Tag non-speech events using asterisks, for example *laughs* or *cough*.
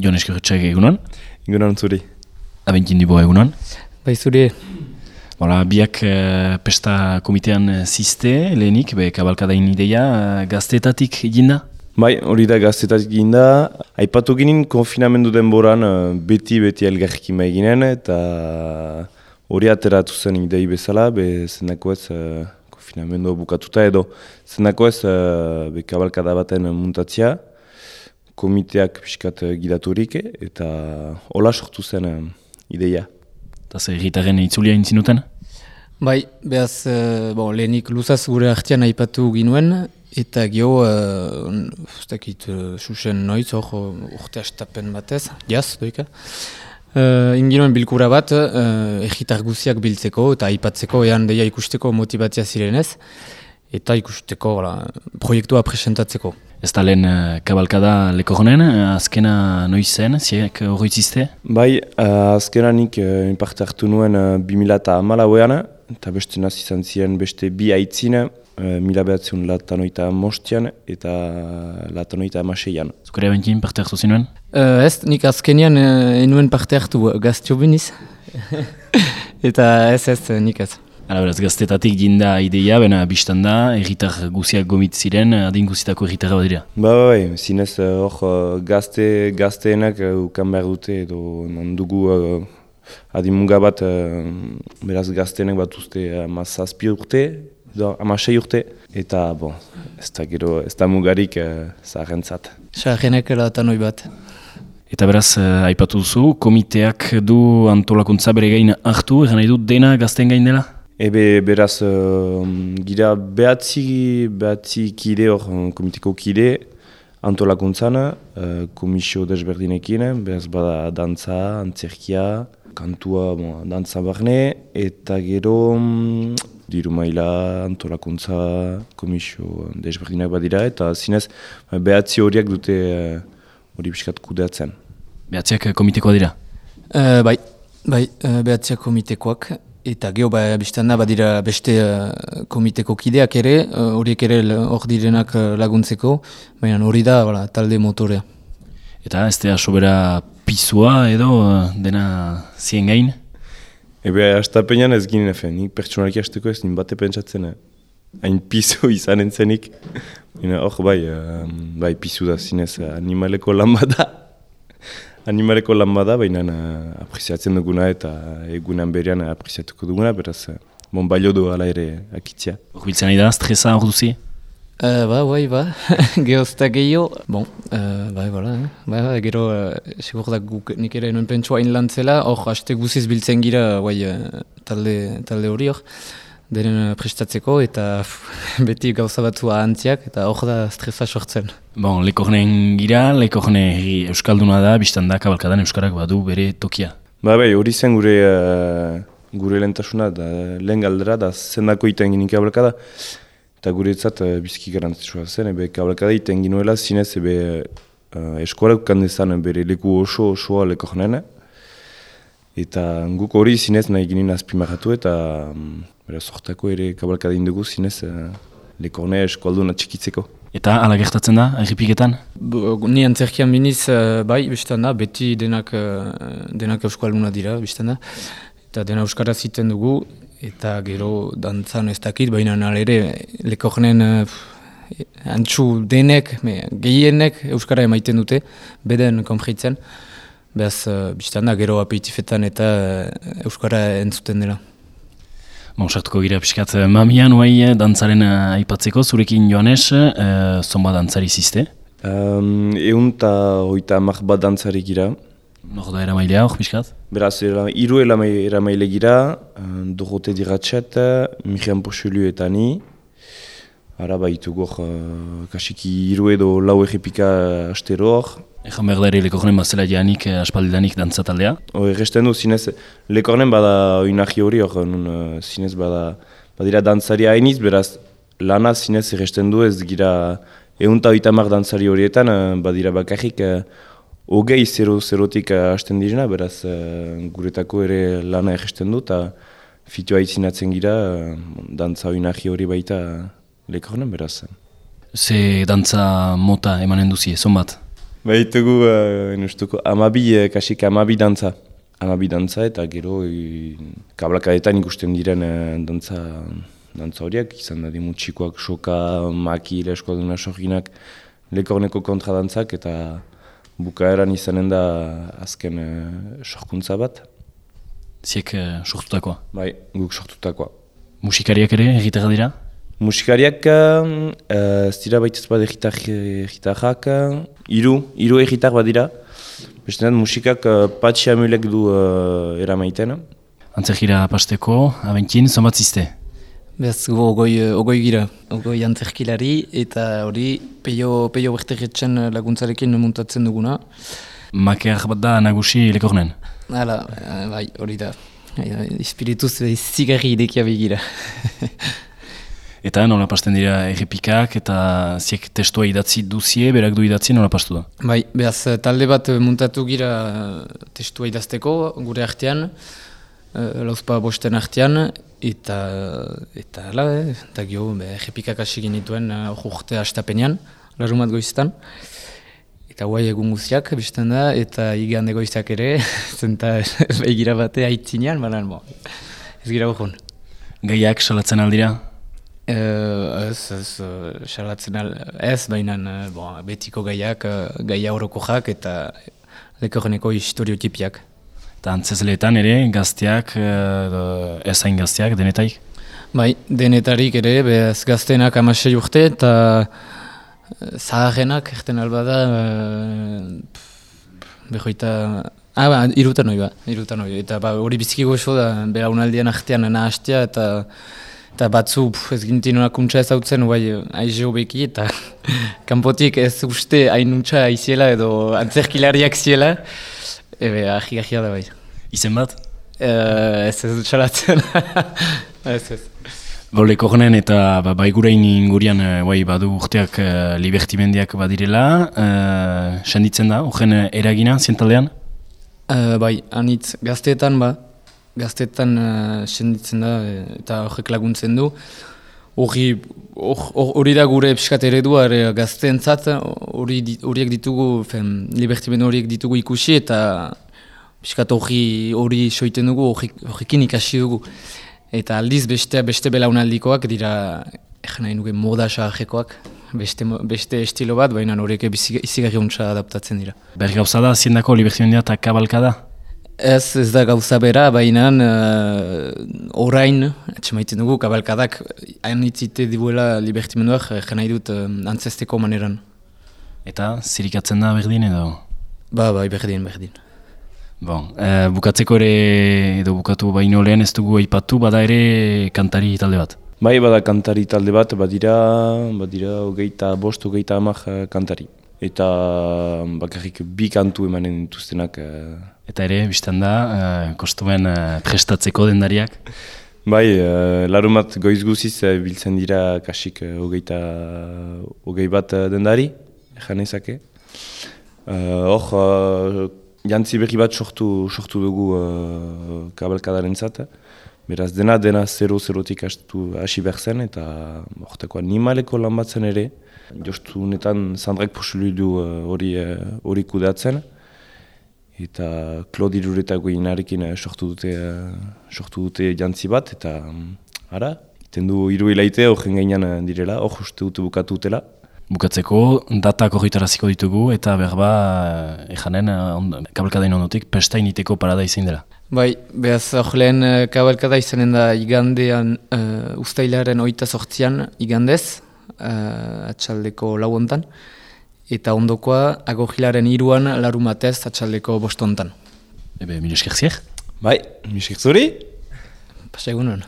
Jon Eskerretxak egunon, Egunon zuri. abentin dibo egunon. Bai zure, Bola, biak eh, pesta komitean eh, ziste, lehenik, be, kabalkadain ideia, eh, gazteetatik eginda? Bai, hori da gaztetatik ginda. Aipatu ginen konfinamendu denboran beti-beti elgarrekin bai ginen eta hori ateratu zen idei bezala, be zenako ez eh, konfinamendua bukatuta edo zenako ez eh, be kabalkada baten muntatzia, komiteak pixkat eh, gidaturik eta hola sortu zen eh, ideia. Eta ze egitaren itzulia intzinuten? bai, behaz, uh, bon, lehenik luzaz gure artean aipatu ginuen, eta gio, uh, dakit, uh, susen noiz, hor urte astapen batez, jaz, doika. Uh, inginuen bilkura bat, uh, egitar guziak biltzeko eta aipatzeko, ean deia ikusteko motibatzia zirenez, eta ikusteko la, proiektua presentatzeko. Ez da lehen eh, kabalkada leko honen, eh, azkena noiz zen, ziek horretzizte? Bai, azkena nik uh, parte hartu nuen uh, 2000 eta amalauean, eta beste nazi izan ziren beste bi aitzina, mila behatzen latanoita mostian eta latanoita amaseian. Zukare abentin parte hartu zinuen? Uh, ez, nik azkenean uh, enuen parte hartu gaztio biniz. *laughs* eta ez ez, nik ez. Hala beraz, gaztetatik ginda ideia, bena biztan da, erritar guziak gomit ziren, adin guzitako erritarra badira. Ba, ba, bai, zinez uh, hor uh, gazte, gazteenak uh, ukan behar dute edo non dugu uh, adimunga bat, beraz gazteenak bat uste amazazpi urte, edo amasei urte, eta bon, ez da gero, ez da mugarik uh, zaharrentzat. Sarrenek latanoi bat. Eta beraz, eh, aipatu duzu, komiteak du antolakuntza bere gain hartu, egan nahi du dena gazten gain dela? Ebe beraz, uh, gira behatzi, behatzi kide hor, uh, komiteko kide, antolakuntzan, uh, komisio desberdinekin, beraz bada dantza, antzerkia, kantua, bon, dantza barne, eta gero um, diru maila antolakuntza komisio desberdinak badira, eta zinez behatzi horiek dute uh, hori pixkat kudeatzen. Behatziak eh, komitekoa dira. Uh, bai, bai, uh, behatziak komitekoak, eta geho ba, biztan da, badira beste uh, komiteko kideak ere, uh, horiek ere l- hor direnak uh, laguntzeko, baina hori da voilà, talde motorea. Eta ez da sobera pizua edo eh, dena zien gain? Ebe, astapenean ez ginen efe, nik pertsonalki hasteko ez nin bate pentsatzen, eh, hain pizu izan entzenik. Hor, bai, eh, bai, pizu da zinez eh, animaleko lan bada. Animaleko lan bada, baina uh, apreziatzen duguna eta egunan berean apreziatuko duguna, beraz, uh, bon, balio du ala ere akitzia. Horbiltzen nahi da, stresa hor duzi? Uh, ba, bai, ba, *laughs* gehozta gehiago, bon, uh, bai, voilà, eh? bai, bai, gero, uh, segur da guk nik ere nuen pentsua hain lantzela, hor, haste guziz biltzen gira, bai, uh, talde, talde hori hor, denen uh, prestatzeko, eta *laughs* beti gauza batzua antziak, eta hor da stresa sortzen. Bon, lekornen gira, lekorne euskalduna da, biztan da, kabalkadan euskarak badu bere tokia. Ba, bai, hori zen gure, uh, gure lehentasuna, da, lehen galdera, da zendako iten ginen kabalkada. Eta guretzat uh, bizki garantzitsua zen, ebe kabalkada iten ginuela zinez ebe uh, eskolak kandezan bere leku oso osoa leko jonen. Eta guk hori zinez nahi ginen azpimarratu eta um, bera sortako ere kabalkada indugu zinez uh, leko eskoalduna txikitzeko. Eta ala gertatzen da, erripiketan? Ni antzerkian biniz, uh, bai, biztan da, beti denak, uh, denak euskalduna dira, biztan da. Eta dena euskara ziten dugu, eta gero dantzan ez dakit, baina nire ere lekornen uh, antxu denek, me, gehienek euskara emaiten dute, beden konfritzen. Beaz, uh, biztan da, gero apeitifetan eta uh, euskara entzuten dela. Bon, sartuko gira pixkat eh, mamian huai eh, dantzaren eh, aipatzeko, zurekin Joanes, eh, zonba dantzari ziste. Um, egun eta hoita amak bat dantzari gira. Nor da eramailea hor pixkat? Beraz, era, iru eramaile gira, uh, Dorote Diratxet, Miriam Pochelu eta ni. Ara baitugu hor, uh, kasiki iru edo lau errepika astero hor. Ejan behar da ere lekornen bazela janik eh, aspaldidanik dantza taldea. Hor, erresten du, zinez, lekornen bada oinahi hori hor, nun, uh, zinez bada, badira dantzari hainiz, beraz, lana zinez erresten du ez gira egun eta oita dantzari horietan, uh, badira bakarrik, hogei zero zerotik hasten direna, beraz, guretako ere lana erresten du, eta fitoa itzinatzen gira, dantza oinahi hori baita lekornen, beraz. Ze dantza mota emanen duzi, zon Baitugu, uh, nustuko, amabi, uh, kasik amabi dantza. Amabi dantza eta gero e, kablakadetan ikusten diren uh, dantza, dantza horiek, izan da dimu txikoak, soka, maki, lesko duna soginak, lekorneko kontra dantzak eta bukaeran izanen da azken uh, sorkuntza bat. Ziek uh, sortutakoa? Bai, guk sortutakoa. Musikariak ere egitera dira? Musikariak uh, ez dira baitez bat egitarrak, iru, iru egitar bat dira. Beste musikak uh, patxi amulek du uh, eramaiten. Antzerkira pasteko, abenkin, zonbat ziste? Beaz, ogoi, ogoi gira, ogoi antzerkilari eta hori peio, peio berteketzen laguntzarekin muntatzen duguna. Makeak bat da nagusi lekornen? Hala, bai, hori da. Espirituz zigarri idekia begira. *laughs* Eta nola pasten dira errepikak eta ziek testua idatzi duzie, berak du idatzi nola pastu da? Bai, behaz talde bat muntatu gira testua idazteko gure artean, lauzpa bosten artean, eta eta ala, eh, eta gio, errepikak hasi genituen urte astapenean, larumat goiztan. Eta guai egun guziak, bizten da, eta igan egoizak ere, *laughs* zenta begira bate haitzinean, baina ez gira hori. Gaiak salatzen aldira? Uh, ez, ez, salatzen al, ez, baina bon, betiko gaiak, gaia horoko jak eta lekorreneko historiotipiak. Eta antzezleetan ere, gazteak, uh, ezain gazteak, denetaik? Bai, denetarik ere, bez gaztenak amasei urte eta zaharrenak, erten alba da, uh, behoita, ah, ba, irutan hori ba, irutan hori, eta ba, hori biziki goxo da, bera unaldian artean nahaztea, eta eta batzu pf, ez gintin kuntza ez hau zen, bai, aize hobeki, eta *laughs* kanpotik ez uste hainuntza aiziela edo antzerkilariak ziela, ebe, ahi ahia da bai. Izen bat? Uh, ez ez txalatzen, *laughs* ez ez. Boleko genen eta ba, bai gurein ingurian bai, badu urteak uh, libertimendiak badirela, uh, senditzen da, horren eragina, zientaldean? Uh, bai, anitz, gazteetan ba, gaztetan uh, senditzen da eta horrek laguntzen du. Hori da gure piskat eredua gazteentzat horiek ditugu, fen, libertimen horiek ditugu ikusi eta piskat hori hori soiten dugu, horrekin ikasi dugu. Eta aldiz beste, beste belaunaldikoak dira, egin nahi nuke moda sahajekoak, beste, beste estilo bat, baina horiek izigarri adaptatzen dira. Berri gauza da, ziendako libertimendia eta kabalka da? Ez, ez da gauza bera, baina uh, orain, etxemaiten dugu, kabalkadak, hain itzite dibuela libertimenduak, jen nahi dut uh, antzesteko maneran. Eta zirikatzen da berdin edo? Ba, bai, berdin, berdin. Bon, uh, bukatzeko ere, edo bukatu baino lehen ez dugu aipatu, bada ere kantari talde bat? Bai, bada kantari talde bat, badira, badira, hogeita, bost, hogeita amak kantari. Eta bakarrik bi kantu emanen dituztenak Eta ere, biztan da, uh, kostuen uh, prestatzeko dendariak? Bai, uh, larumat goiz guziz uh, biltzen dira kasik uh, hogeita hogei bat uh, dendari, janezake. Hor, uh, jantzi berri bat sortu, sortu dugu uh, kabalkadaren zat. Beraz, dena, dena zero-zerotik hasi behar zen, eta horretako animaleko lan batzen ere. Jostu honetan, Sandrak posulu du hori uh, kudeatzen eta Claude Iruretako inarekin uh, sortu dute uh, sortu dute jantzi bat, eta um, ara, iten du iru hilaite horren gainean uh, direla, hor uste dute bukatu dutela. Bukatzeko, datak horretaraziko ditugu, eta berba, uh, ejanen, uh, kabalkadain ondotik, pestainiteko parada izan dela. Bai, behaz hor lehen uh, kabalkada izanen da igandean, uh, ustailaren oita sortzian igandez, uh, atxaldeko lau ontan eta ondokoa agogilaren iruan larumatez atxaldeko bostontan. Ebe, mire eskerziek? Bai, mire eskerzuri? Pasa egunon.